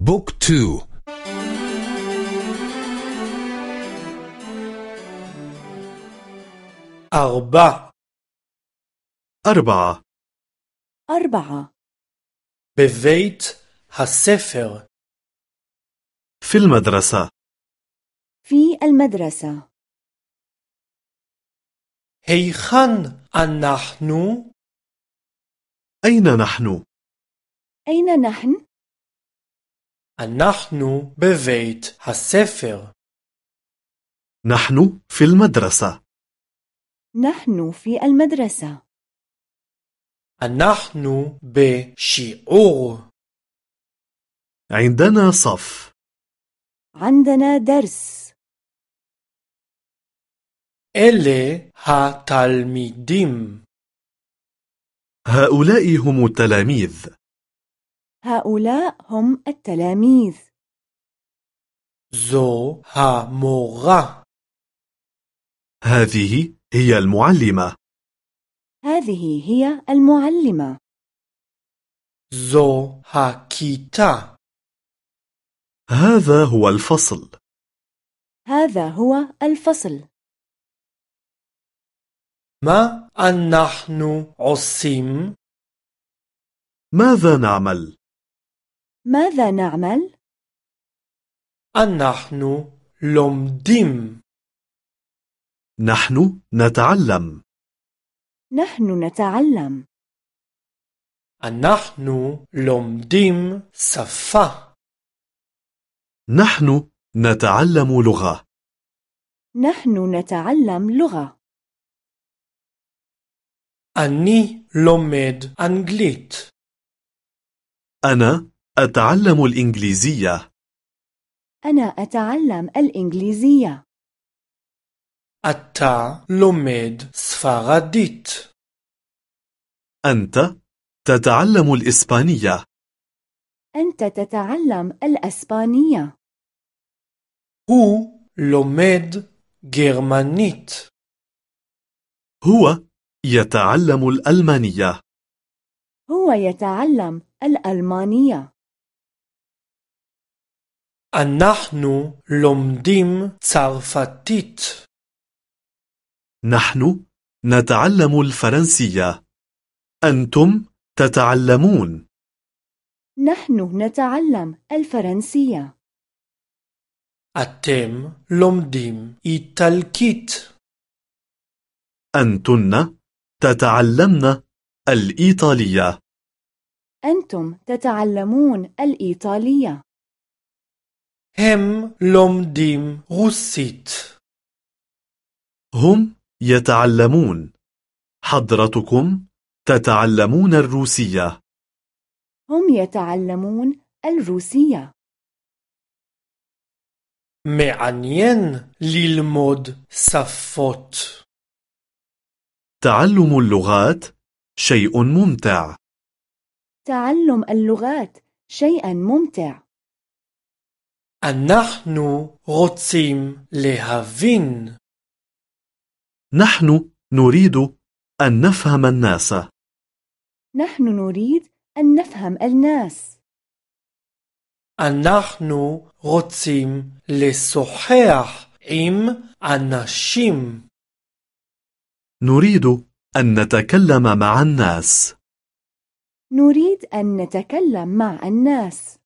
بوك تو. أربع أربعة. أربعة. ببيت السفر. في المدرسة. في المدرسة. هيخان نحن؟ أين نحن؟ أين نحن؟ אנחנו בבית הספר. نحن في المدرسة نحن في المدرسة אנחנו בשיעור. عندنا صف عندنا درس אלה התלמידים. هؤلاء هم التلاميذ هؤلاء هم التلاميذ. زو هاموغا هذه هي المعلمة. هذه هي المعلمة. زو هاكيتا هذا هو الفصل. هذا هو الفصل. ما أن نحن عصيم؟ ماذا نعمل؟ ماذا نعمل؟ نحن لمدم. نحن نتعلم. نحن نتعلم. نحن لمدم سفا نحن نتعلم لغة. نحن نتعلم لغة. أني لمد أنجليت. أنا أتعلم الإنجليزية. أنا أتعلم الإنجليزية. أتا لوميد سفاغاديت. أنت تتعلم الإسبانية. أنت تتعلم الأسبانية. هو لوميد جيرمانيت. هو يتعلم الألمانية. هو يتعلم الألمانية. אנחנו לומדים צרפתית. نحن نتعلم الفرنسية أنتم تتعلمون نحن نتعلم الفرنسية אתם לומדים איטלקית. أنتن تتعلمن الإيطالية أنتم تتعلمون الإيطالية הם לומדים רוסית. هم يتعلمون حضرتكم تتعلمون الروسية هم يتعلمون الروسية מעניין ללמוד שפות. تعلم اللغات شيء ممتع تعلم اللغات شيئا ممتع אנחנו רוצים להבין. نحن نريد أن نفهم الناس نحن نريد أن نفهم الناس אנחנו רוצים לשוחח עם אנשים. نريد أن نتكلم مع الناس نريد أن نتكلم مع الناس